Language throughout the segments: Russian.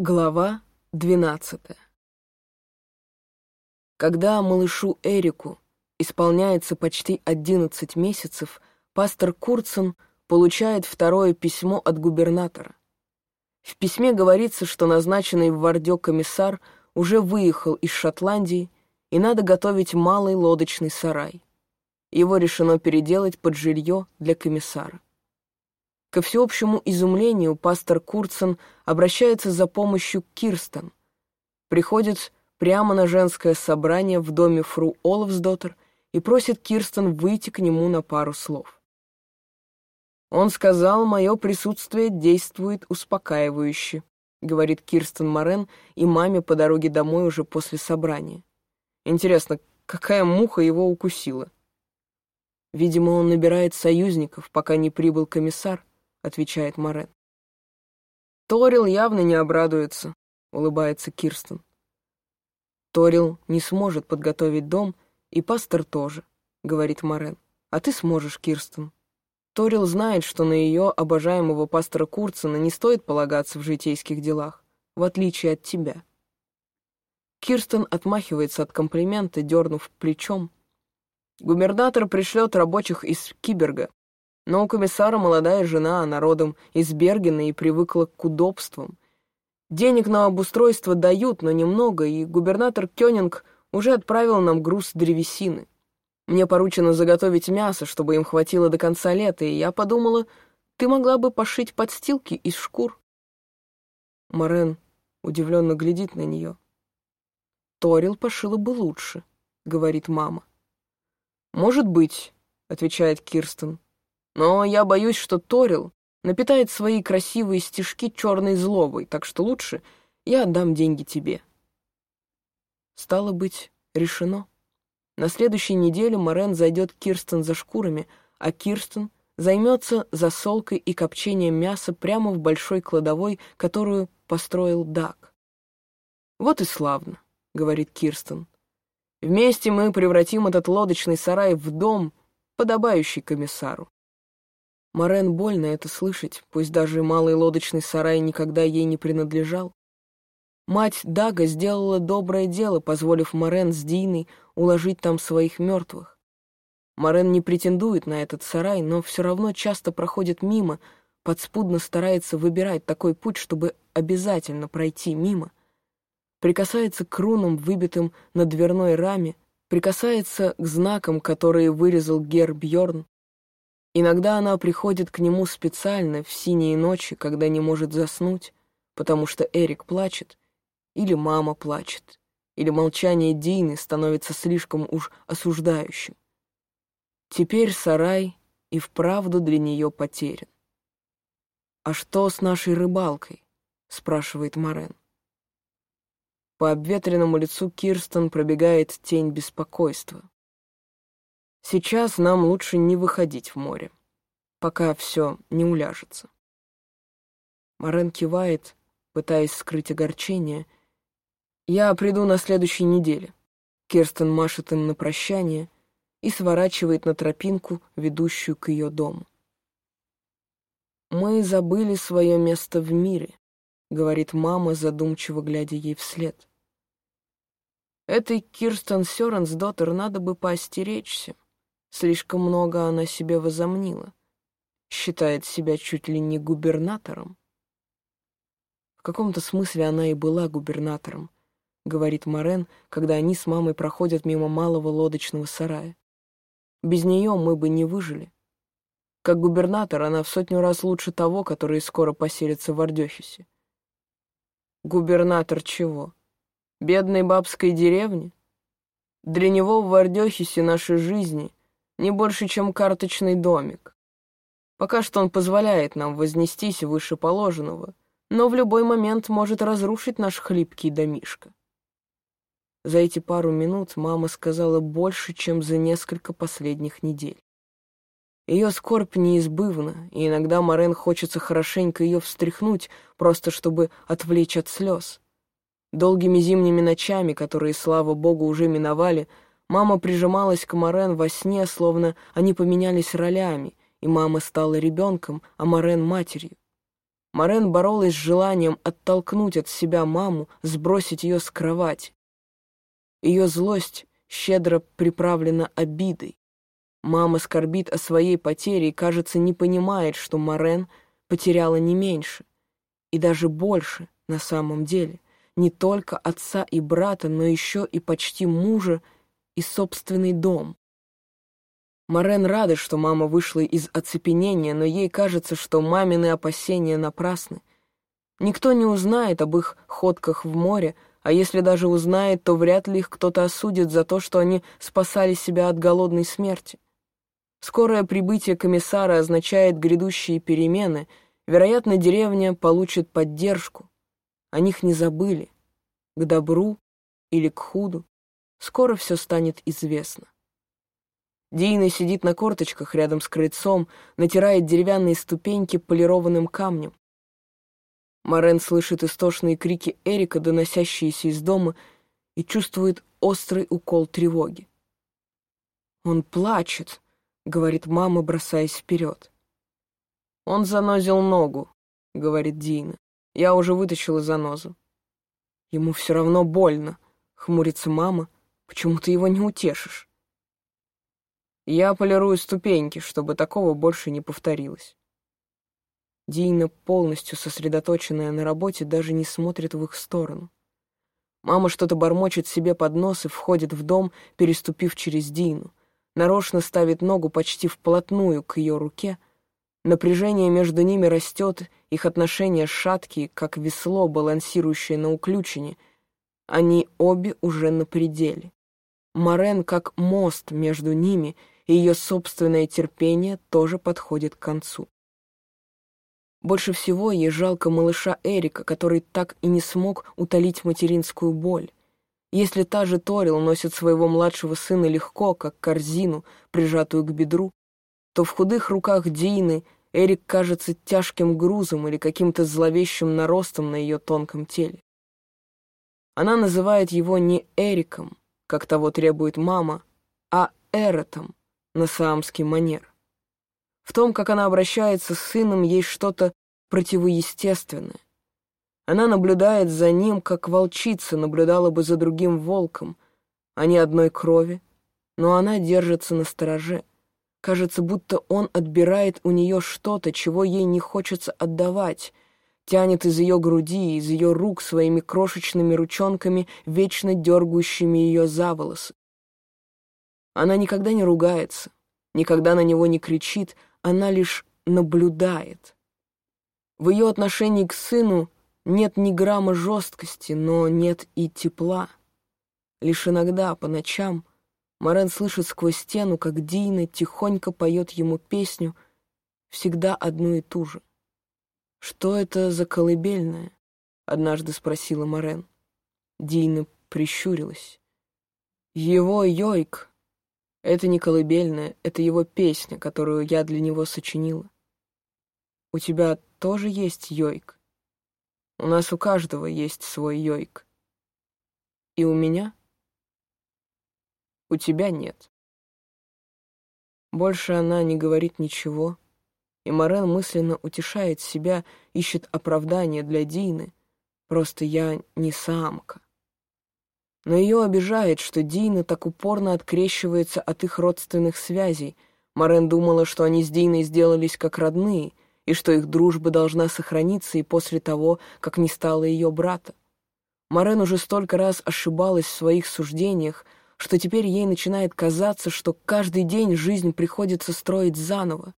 Глава двенадцатая Когда малышу Эрику исполняется почти одиннадцать месяцев, пастор Курцен получает второе письмо от губернатора. В письме говорится, что назначенный в Вардё комиссар уже выехал из Шотландии и надо готовить малый лодочный сарай. Его решено переделать под жилье для комиссара. Ко всеобщему изумлению пастор Курцен обращается за помощью к Кирстен. Приходит прямо на женское собрание в доме фру Олафсдоттер и просит Кирстен выйти к нему на пару слов. «Он сказал, мое присутствие действует успокаивающе», говорит Кирстен Морен и маме по дороге домой уже после собрания. Интересно, какая муха его укусила? Видимо, он набирает союзников, пока не прибыл комиссар, — отвечает Морен. «Торил явно не обрадуется», — улыбается Кирстен. «Торил не сможет подготовить дом, и пастор тоже», — говорит Морен. «А ты сможешь, Кирстен». Торил знает, что на ее обожаемого пастора Курцена не стоит полагаться в житейских делах, в отличие от тебя. Кирстен отмахивается от комплимента, дернув плечом. Губернатор пришлет рабочих из Киберга, но у комиссара молодая жена, она родом из Бергена и привыкла к удобствам. Денег на обустройство дают, но немного, и губернатор Кёнинг уже отправил нам груз древесины. Мне поручено заготовить мясо, чтобы им хватило до конца лета, и я подумала, ты могла бы пошить подстилки из шкур. Морен удивленно глядит на нее. Торил пошила бы лучше, говорит мама. Может быть, отвечает Кирстен. Но я боюсь, что Торил напитает свои красивые стишки черной злобой, так что лучше я отдам деньги тебе. Стало быть, решено. На следующей неделе Морен зайдет Кирстен за шкурами, а Кирстен займется засолкой и копчением мяса прямо в большой кладовой, которую построил Дак. «Вот и славно», — говорит Кирстен. «Вместе мы превратим этот лодочный сарай в дом, подобающий комиссару. Морен больно это слышать, пусть даже малый лодочный сарай никогда ей не принадлежал. Мать Дага сделала доброе дело, позволив Морен с Диной уложить там своих мертвых. Морен не претендует на этот сарай, но все равно часто проходит мимо, подспудно старается выбирать такой путь, чтобы обязательно пройти мимо. Прикасается к рунам, выбитым на дверной раме, прикасается к знакам, которые вырезал Гер Бьорн, Иногда она приходит к нему специально в синие ночи, когда не может заснуть, потому что Эрик плачет, или мама плачет, или молчание Дины становится слишком уж осуждающим. Теперь сарай и вправду для нее потерян. «А что с нашей рыбалкой?» — спрашивает Морен. По обветренному лицу Кирстен пробегает тень беспокойства. Сейчас нам лучше не выходить в море, пока все не уляжется. Марен кивает, пытаясь скрыть огорчение. «Я приду на следующей неделе». Керстен машет им на прощание и сворачивает на тропинку, ведущую к ее дому. «Мы забыли свое место в мире», — говорит мама, задумчиво глядя ей вслед. «Этой Кирстен Сёренсдоттер надо бы поостеречься. Слишком много она себе возомнила. Считает себя чуть ли не губернатором. В каком-то смысле она и была губернатором, говорит Морен, когда они с мамой проходят мимо малого лодочного сарая. Без нее мы бы не выжили. Как губернатор она в сотню раз лучше того, который скоро поселится в Ардёхисе. Губернатор чего? Бедной бабской деревни? Для него в Ардёхисе нашей жизни не больше, чем карточный домик. Пока что он позволяет нам вознестись выше положенного, но в любой момент может разрушить наш хлипкий домишко. За эти пару минут мама сказала больше, чем за несколько последних недель. Ее скорбь неизбывна, и иногда Морен хочется хорошенько ее встряхнуть, просто чтобы отвлечь от слез. Долгими зимними ночами, которые, слава богу, уже миновали, Мама прижималась к Морен во сне, словно они поменялись ролями, и мама стала ребенком, а Морен — матерью. Морен боролась с желанием оттолкнуть от себя маму, сбросить ее с кровати. Ее злость щедро приправлена обидой. Мама скорбит о своей потере и, кажется, не понимает, что Морен потеряла не меньше, и даже больше на самом деле, не только отца и брата, но еще и почти мужа и собственный дом. Морен рада, что мама вышла из оцепенения, но ей кажется, что мамины опасения напрасны. Никто не узнает об их ходках в море, а если даже узнает, то вряд ли их кто-то осудит за то, что они спасали себя от голодной смерти. Скорое прибытие комиссара означает грядущие перемены, вероятно, деревня получит поддержку. О них не забыли. К добру или к худу скоро все станет известно. Дина сидит на корточках рядом с крыльцом, натирает деревянные ступеньки полированным камнем. Морен слышит истошные крики Эрика, доносящиеся из дома, и чувствует острый укол тревоги. «Он плачет», — говорит мама, бросаясь вперед. «Он занозил ногу», — говорит Дина. «Я уже вытащила занозу». «Ему все равно больно», — хмурится мама. «Почему ты его не утешишь?» Я полирую ступеньки, чтобы такого больше не повторилось. Дина, полностью сосредоточенная на работе, даже не смотрит в их сторону. Мама что-то бормочет себе под нос и входит в дом, переступив через Дину. Нарочно ставит ногу почти вплотную к ее руке. Напряжение между ними растет, их отношения шаткие, как весло, балансирующее на уключине. Они обе уже на пределе. Морен как мост между ними — и ее собственное терпение тоже подходит к концу. Больше всего ей жалко малыша Эрика, который так и не смог утолить материнскую боль. Если та же Торил носит своего младшего сына легко, как корзину, прижатую к бедру, то в худых руках Дины Эрик кажется тяжким грузом или каким-то зловещим наростом на ее тонком теле. Она называет его не Эриком, как того требует мама, а Эротом, на саамский манер. В том, как она обращается с сыном, есть что-то противоестественное. Она наблюдает за ним, как волчица наблюдала бы за другим волком. Они одной крови, но она держится на стороже. Кажется, будто он отбирает у нее что-то, чего ей не хочется отдавать, тянет из ее груди, из ее рук своими крошечными ручонками, вечно дергающими ее за волосы. Она никогда не ругается, никогда на него не кричит, она лишь наблюдает. В ее отношении к сыну нет ни грамма жесткости, но нет и тепла. Лишь иногда, по ночам, Морен слышит сквозь стену, как Дина тихонько поет ему песню, всегда одну и ту же. «Что это за колыбельная?» — однажды спросила Морен. Дина прищурилась. «Его Йойк это не колыбельная, это его песня, которую я для него сочинила. У тебя тоже есть йойк? У нас у каждого есть свой йойк. И у меня? У тебя нет. Больше она не говорит ничего, и Морен мысленно утешает себя, ищет оправдание для Дины. Просто я не самка. Но ее обижает, что Дина так упорно открещивается от их родственных связей. Морен думала, что они с Диной сделались как родные, и что их дружба должна сохраниться и после того, как не стало ее брата. Морен уже столько раз ошибалась в своих суждениях, что теперь ей начинает казаться, что каждый день жизнь приходится строить заново.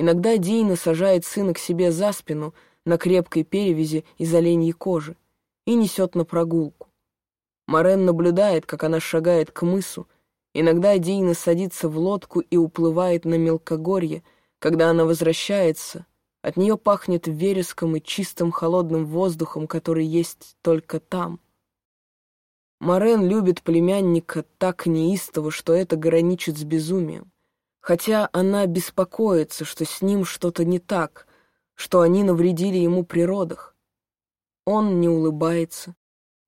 Иногда Дина сажает сына к себе за спину на крепкой перевязи из оленьей кожи и несет на прогулку. Морен наблюдает, как она шагает к мысу. Иногда Дина садится в лодку и уплывает на мелкогорье. Когда она возвращается, от нее пахнет вереском и чистым холодным воздухом, который есть только там. Морен любит племянника так неистово, что это граничит с безумием. Хотя она беспокоится, что с ним что-то не так, что они навредили ему при родах. Он не улыбается,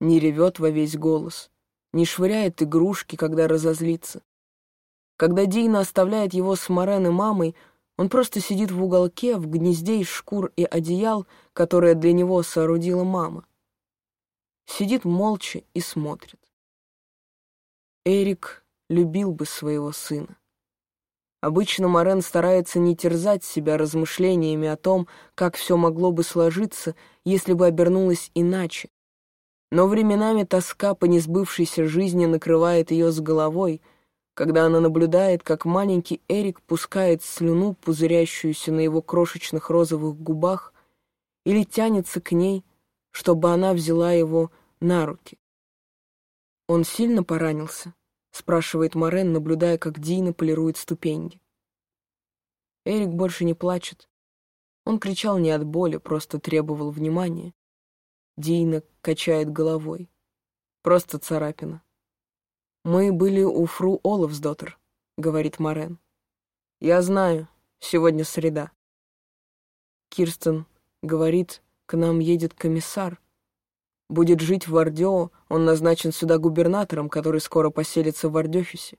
не ревет во весь голос, не швыряет игрушки, когда разозлится. Когда Дина оставляет его с Морен и мамой, Он просто сидит в уголке, в гнезде из шкур и одеял, которое для него соорудила мама. Сидит молча и смотрит. Эрик любил бы своего сына. Обычно Морен старается не терзать себя размышлениями о том, как все могло бы сложиться, если бы обернулось иначе. Но временами тоска по несбывшейся жизни накрывает ее с головой, когда она наблюдает, как маленький Эрик пускает слюну, пузырящуюся на его крошечных розовых губах, или тянется к ней, чтобы она взяла его на руки. Он сильно поранился, — спрашивает Морен, наблюдая, как Дина полирует ступеньки. Эрик больше не плачет. Он кричал не от боли, просто требовал внимания. Дина качает головой. Просто царапина. «Мы были у фру Олафсдоттер», — говорит Морен. «Я знаю, сегодня среда». Кирстен говорит, к нам едет комиссар, Будет жить в Вардео, он назначен сюда губернатором, который скоро поселится в Вардехюсе.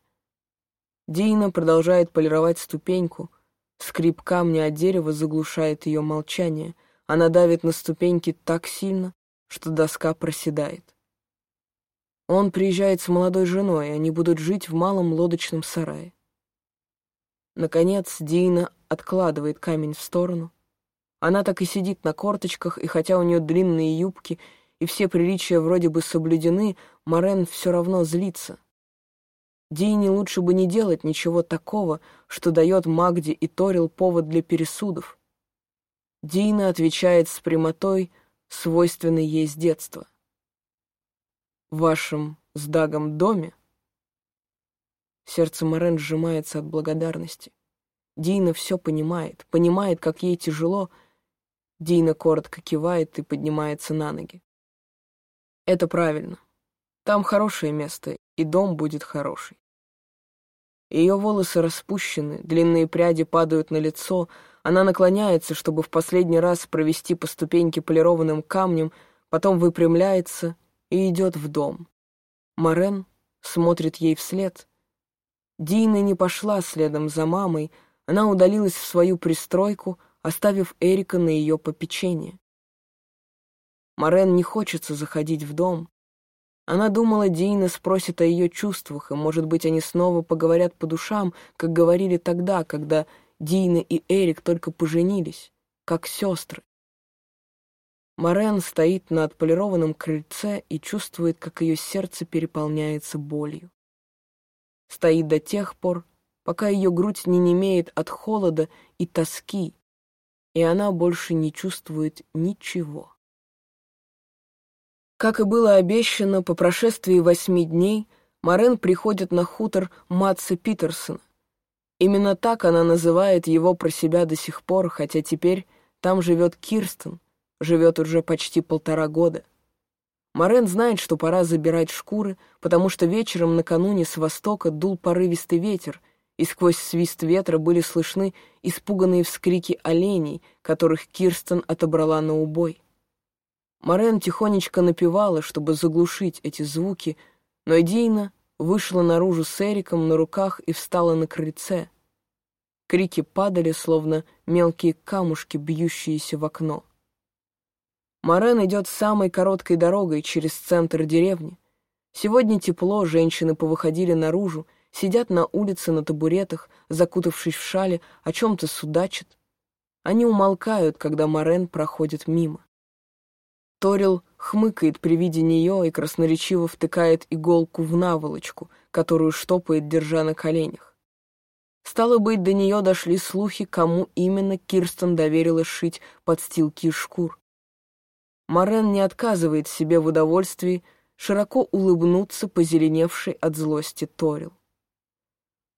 Дина продолжает полировать ступеньку. Скрип камня от дерева заглушает ее молчание. Она давит на ступеньки так сильно, что доска проседает. Он приезжает с молодой женой, они будут жить в малом лодочном сарае. Наконец Дина откладывает камень в сторону. Она так и сидит на корточках, и хотя у нее длинные юбки — и все приличия вроде бы соблюдены, Морен все равно злится. Дейне лучше бы не делать ничего такого, что дает Магде и Торил повод для пересудов. Дина отвечает с прямотой, свойственной ей с детства. «В вашем с Дагом доме?» Сердце Морен сжимается от благодарности. Дина все понимает, понимает, как ей тяжело. Дина коротко кивает и поднимается на ноги. Это правильно. Там хорошее место, и дом будет хороший. Ее волосы распущены, длинные пряди падают на лицо, она наклоняется, чтобы в последний раз провести по ступеньке полированным камнем, потом выпрямляется и идет в дом. Морен смотрит ей вслед. Дина не пошла следом за мамой, она удалилась в свою пристройку, оставив Эрика на ее попечение. Морен не хочется заходить в дом. Она думала, Дина спросит о ее чувствах, и, может быть, они снова поговорят по душам, как говорили тогда, когда Дина и Эрик только поженились, как сестры. Морен стоит на отполированном крыльце и чувствует, как ее сердце переполняется болью. Стоит до тех пор, пока ее грудь не немеет от холода и тоски, и она больше не чувствует ничего. Как и было обещано, по прошествии восьми дней Морен приходит на хутор Матса Питерсона. Именно так она называет его про себя до сих пор, хотя теперь там живет Кирстен, живет уже почти полтора года. Морен знает, что пора забирать шкуры, потому что вечером накануне с востока дул порывистый ветер, и сквозь свист ветра были слышны испуганные вскрики оленей, которых Кирстен отобрала на убой. Морен тихонечко напевала, чтобы заглушить эти звуки, но Дина вышла наружу с Эриком на руках и встала на крыльце. Крики падали, словно мелкие камушки, бьющиеся в окно. Морен идет самой короткой дорогой через центр деревни. Сегодня тепло, женщины повыходили наружу, сидят на улице на табуретах, закутавшись в шале, о чем-то судачат. Они умолкают, когда Морен проходит мимо. Торил хмыкает при виде нее и красноречиво втыкает иголку в наволочку, которую штопает, держа на коленях. Стало быть, до нее дошли слухи, кому именно Кирстен доверила шить подстилки из шкур. Морен не отказывает себе в удовольствии широко улыбнуться позеленевшей от злости Торил.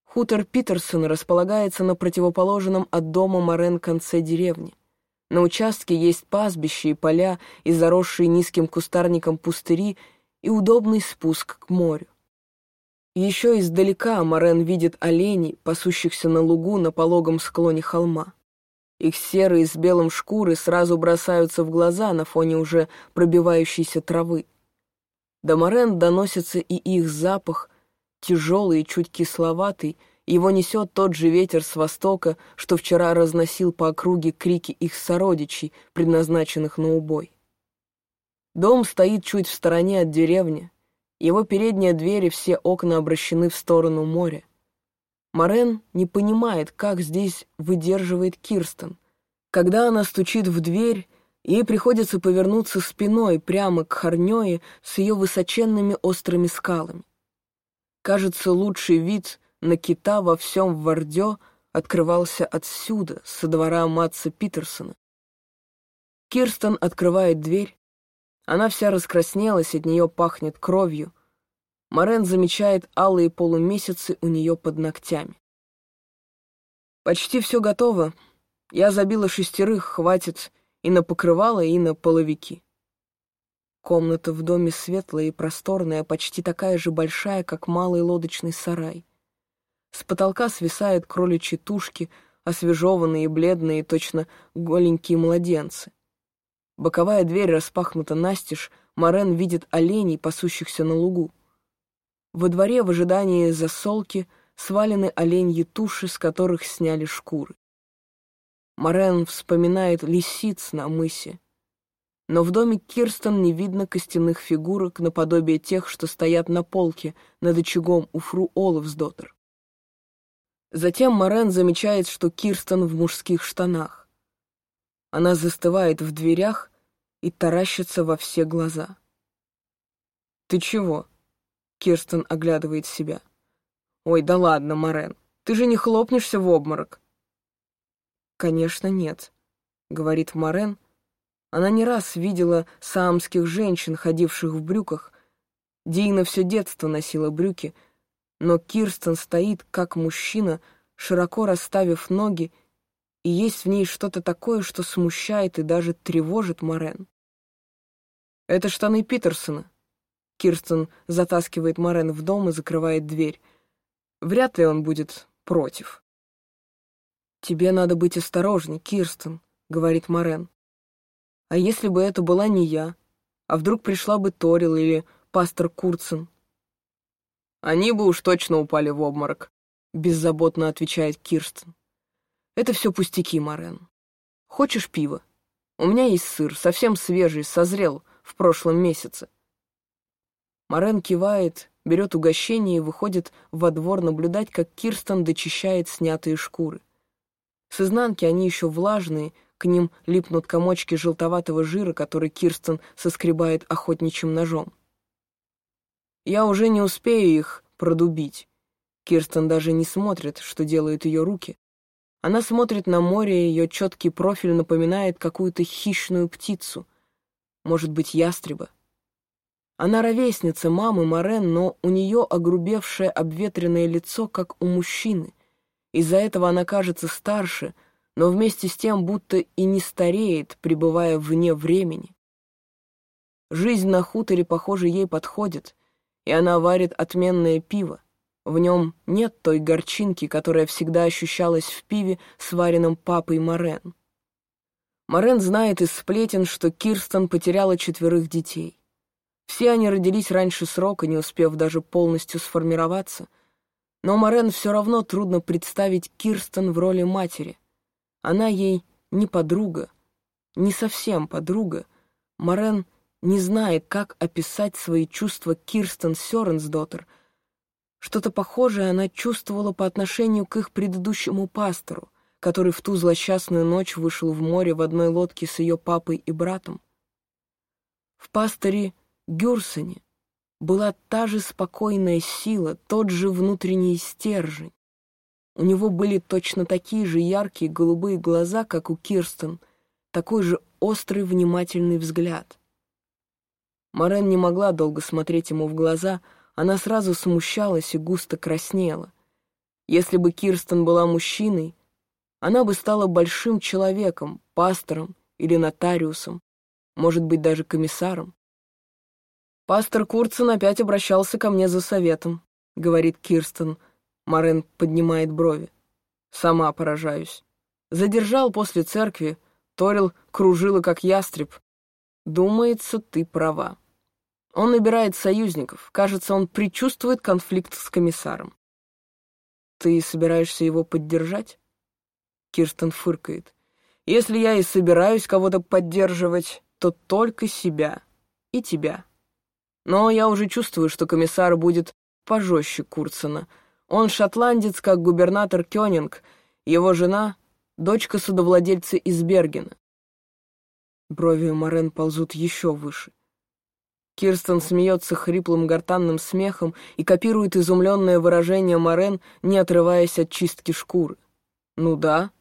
Хутор Питерсон располагается на противоположном от дома Морен конце деревни. На участке есть пастбище и поля, и заросшие низким кустарником пустыри, и удобный спуск к морю. Еще издалека Морен видит оленей, пасущихся на лугу на пологом склоне холма. Их серые с белым шкуры сразу бросаются в глаза на фоне уже пробивающейся травы. До Морен доносится и их запах, тяжелый и чуть кисловатый, его несет тот же ветер с востока, что вчера разносил по округе крики их сородичей, предназначенных на убой. Дом стоит чуть в стороне от деревни, его передние двери все окна обращены в сторону моря. Морен не понимает, как здесь выдерживает Кирстен. Когда она стучит в дверь, ей приходится повернуться спиной прямо к Харнёе с ее высоченными острыми скалами. Кажется, лучший вид на кита во всем Вардё открывался отсюда, со двора Матса Питерсона. Кирстен открывает дверь. Она вся раскраснелась, от нее пахнет кровью. Морен замечает алые полумесяцы у нее под ногтями. «Почти все готово. Я забила шестерых, хватит и на покрывало, и на половики». Комната в доме светлая и просторная, почти такая же большая, как малый лодочный сарай. С потолка свисают кроличьи тушки, освежеванные, бледные, точно голенькие младенцы. Боковая дверь распахнута настежь, Морен видит оленей, пасущихся на лугу. Во дворе в ожидании засолки свалены оленьи туши, с которых сняли шкуры. Морен вспоминает лисиц на мысе. Но в доме Кирстен не видно костяных фигурок наподобие тех, что стоят на полке над очагом у фру Олафсдоттер. Затем Морен замечает, что Кирстен в мужских штанах. Она застывает в дверях и таращится во все глаза. «Ты чего?» Кирстен оглядывает себя. «Ой, да ладно, Морен, ты же не хлопнешься в обморок?» «Конечно, нет», — говорит Морен. Она не раз видела саамских женщин, ходивших в брюках. Дина все детство носила брюки, но Кирстен стоит, как мужчина, широко расставив ноги, и есть в ней что-то такое, что смущает и даже тревожит Морен. «Это штаны Питерсона», Кирстен затаскивает Морен в дом и закрывает дверь. Вряд ли он будет против. «Тебе надо быть осторожней, Кирстен», — говорит Морен. «А если бы это была не я? А вдруг пришла бы Торил или пастор Курцен?» «Они бы уж точно упали в обморок», — беззаботно отвечает Кирстен. «Это все пустяки, Морен. Хочешь пива? У меня есть сыр, совсем свежий, созрел в прошлом месяце. Морен кивает, берет угощение и выходит во двор наблюдать, как Кирстен дочищает снятые шкуры. С изнанки они еще влажные, к ним липнут комочки желтоватого жира, который Кирстен соскребает охотничьим ножом. «Я уже не успею их продубить». Кирстен даже не смотрит, что делают ее руки. Она смотрит на море, ее четкий профиль напоминает какую-то хищную птицу. Может быть, ястреба. Она ровесница мамы Морен, но у нее огрубевшее обветренное лицо, как у мужчины. Из-за этого она кажется старше, но вместе с тем будто и не стареет, пребывая вне времени. Жизнь на хуторе, похоже, ей подходит, и она варит отменное пиво. В нем нет той горчинки, которая всегда ощущалась в пиве, сваренном папой Морен. Морен знает из сплетен, что Кирстен потеряла четверых детей. Все они родились раньше срока, не успев даже полностью сформироваться. Но Морен все равно трудно представить Кирстен в роли матери. Она ей не подруга, не совсем подруга. Морен не знает, как описать свои чувства Кирстен Сёренсдоттер. Что-то похожее она чувствовала по отношению к их предыдущему пастору, который в ту злосчастную ночь вышел в море в одной лодке с ее папой и братом. В пасторе Гюрсоне была та же спокойная сила, тот же внутренний стержень. У него были точно такие же яркие голубые глаза, как у Кирстен, такой же острый внимательный взгляд. Морен не могла долго смотреть ему в глаза, она сразу смущалась и густо краснела. Если бы Кирстен была мужчиной, она бы стала большим человеком, пастором или нотариусом, может быть, даже комиссаром. «Пастор Курцен опять обращался ко мне за советом», — говорит Кирстен. Марен поднимает брови. «Сама поражаюсь. Задержал после церкви, Торил кружила как ястреб. Думается, ты права. Он набирает союзников. Кажется, он предчувствует конфликт с комиссаром. Ты собираешься его поддержать? Кирстен фыркает. Если я и собираюсь кого-то поддерживать, то только себя и тебя. Но я уже чувствую, что комиссар будет пожестче Курцена. Он шотландец, как губернатор Кёнинг, его жена — дочка судовладельца из Бергена. Брови Морен ползут еще выше. Кирстен смеется хриплым гортанным смехом и копирует изумленное выражение Морен, не отрываясь от чистки шкуры. «Ну да.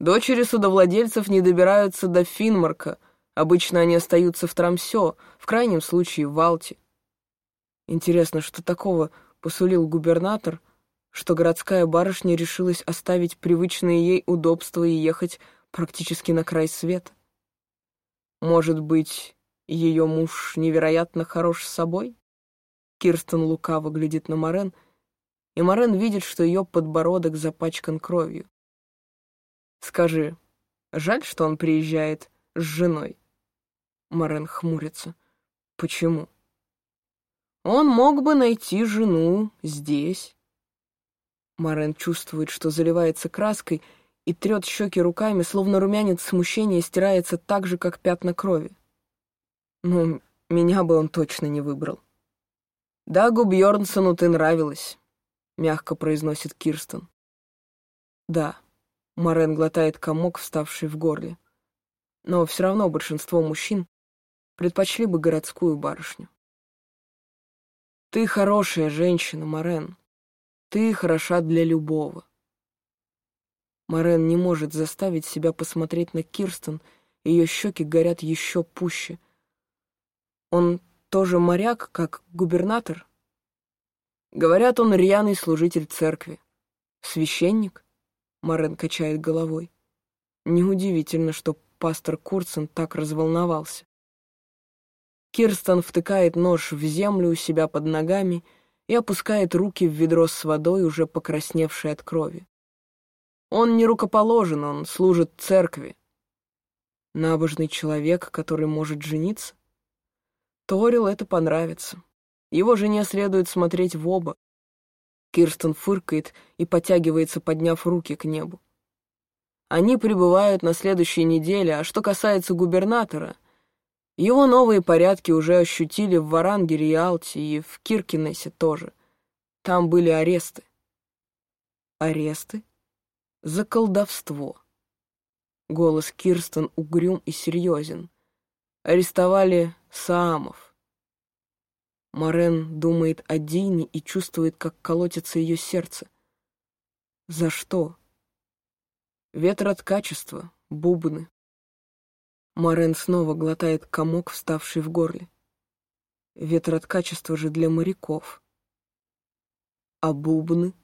Дочери судовладельцев не добираются до Финмарка. Обычно они остаются в Трамсё, в крайнем случае в Валте. Интересно, что такого посулил губернатор, что городская барышня решилась оставить привычные ей удобства и ехать практически на край света? Может быть, ее муж невероятно хорош с собой? Кирстен лукаво глядит на Морен, и Морен видит, что ее подбородок запачкан кровью. Скажи, жаль, что он приезжает с женой? Морен хмурится. Почему? Он мог бы найти жену здесь. Морен чувствует, что заливается краской и трет щеки руками, словно румянец смущения стирается так же, как пятна крови. Ну, меня бы он точно не выбрал. «Дагу Бьорнсону ты нравилась», — мягко произносит Кирстен. «Да», — Морен глотает комок, вставший в горле. «Но все равно большинство мужчин предпочли бы городскую барышню». Ты хорошая женщина, Морен. Ты хороша для любого. Морен не может заставить себя посмотреть на Кирстен, ее щеки горят еще пуще. Он тоже моряк, как губернатор? Говорят, он рьяный служитель церкви. Священник? Морен качает головой. Неудивительно, что пастор Курцен так разволновался. Кирстен втыкает нож в землю у себя под ногами и опускает руки в ведро с водой, уже покрасневшей от крови. Он не рукоположен, он служит церкви. Набожный человек, который может жениться? Торил это понравится. Его жене следует смотреть в оба. Кирстен фыркает и потягивается, подняв руки к небу. Они прибывают на следующей неделе, а что касается губернатора — его новые порядки уже ощутили в Варангере и Алте, и в Киркинесе тоже. Там были аресты. Аресты? За колдовство. Голос Кирстен угрюм и серьезен. Арестовали Саамов. Морен думает о Дине и чувствует, как колотится ее сердце. За что? Ветер от качества, бубны. Морен снова глотает комок, вставший в горле. Ветер от качества же для моряков. А бубны?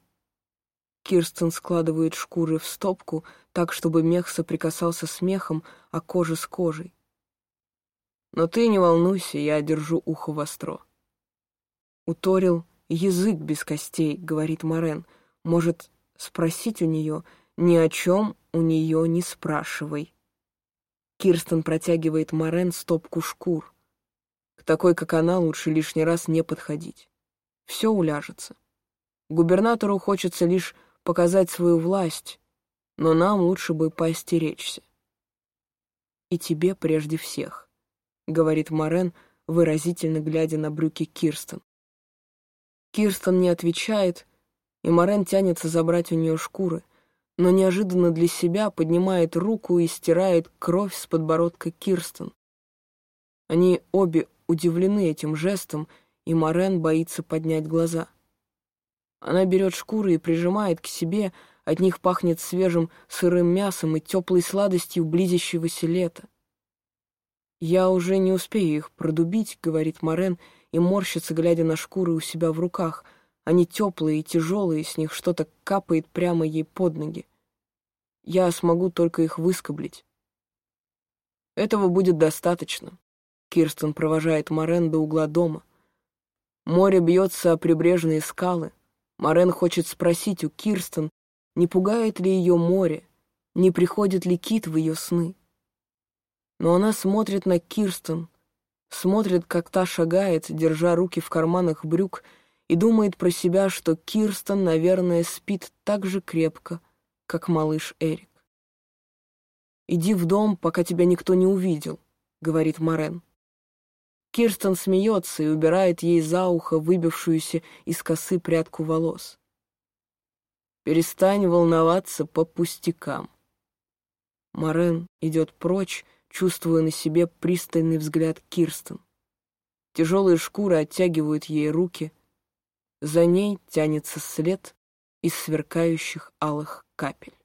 Кирстен складывает шкуры в стопку, так, чтобы мех соприкасался с мехом, а кожа с кожей. Но ты не волнуйся, я держу ухо востро. Уторил язык без костей, говорит Морен. Может, спросить у нее, ни о чем у нее не спрашивай. Кирстен протягивает Морен стопку шкур. К такой, как она, лучше лишний раз не подходить. Все уляжется. Губернатору хочется лишь показать свою власть, но нам лучше бы поостеречься. «И тебе прежде всех», — говорит Морен, выразительно глядя на брюки Кирстен. Кирстен не отвечает, и Морен тянется забрать у нее шкуры, но неожиданно для себя поднимает руку и стирает кровь с подбородка Кирстен. Они обе удивлены этим жестом, и Морен боится поднять глаза. Она берет шкуры и прижимает к себе, от них пахнет свежим сырым мясом и теплой сладостью близящегося лета. «Я уже не успею их продубить», — говорит Морен, и морщится, глядя на шкуры у себя в руках. Они теплые и тяжелые, с них что-то капает прямо ей под ноги. Я смогу только их выскоблить. Этого будет достаточно. Кирстен провожает Морен до угла дома. Море бьется о прибрежные скалы. Морен хочет спросить у Кирстен, не пугает ли ее море, не приходит ли кит в ее сны. Но она смотрит на Кирстен, смотрит, как та шагает, держа руки в карманах брюк, и думает про себя, что Кирстен, наверное, спит так же крепко, как малыш Эрик. «Иди в дом, пока тебя никто не увидел», — говорит Морен. Кирстен смеется и убирает ей за ухо выбившуюся из косы прядку волос. «Перестань волноваться по пустякам». Морен идет прочь, чувствуя на себе пристальный взгляд Кирстен. Тяжелые шкуры оттягивают ей руки. За ней тянется след из сверкающих алых капель.